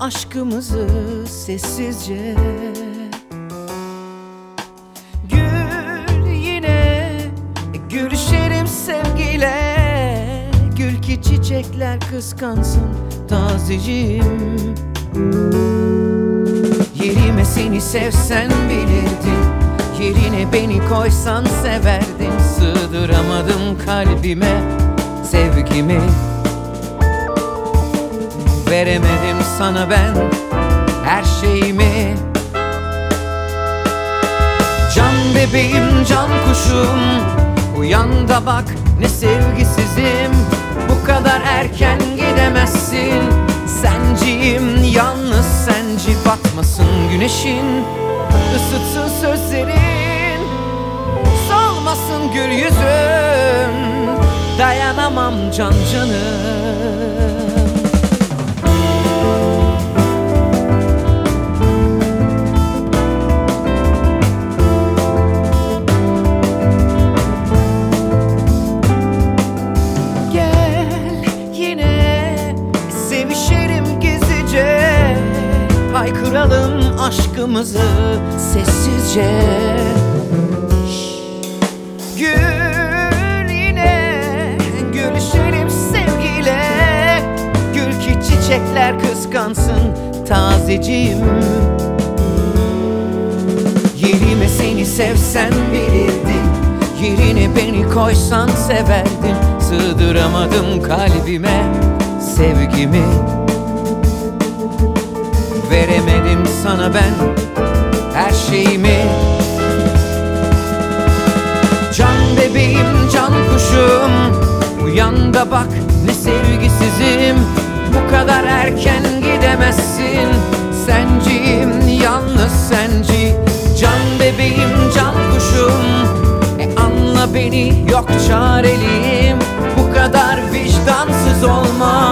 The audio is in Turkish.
aşkımızı sessizce. Gül yine Gülüşelim sevgiyle. Gül ki çiçekler kıskansın tazeciğim Yerime seni sevsen bilirdin Yerine beni koysan severdin Sığdıramadım kalbime sevgimi Veremedim sana ben her şeyimi. Can bebeğim can kuşum Uyan da bak ne sevgisizim. Bu kadar erken gidemezsin. Senciyim yalnız senci Batmasın güneşin. Isıtsın sözlerin Solmasın gül yüzün. Dayanamam can canım Haykıralım aşkımızı sessizce. Gül yine gülüşelim sevgiyle. Gül ki çiçekler kıskansın tazeciğim Yerime seni sevsen bilirdin Yerine beni koysan severdin. Sığdıramadım kalbime sevgimi Veremedim sana ben her şeyimi. Can bebeğim, can kuşum Uyan da bak ne sevgisizim. Bu kadar erken gidemezsin Senciyim, yalnız senci. Can bebeğim, can kuşum E anla beni, yok çareliyim. Bu kadar vicdansız olma.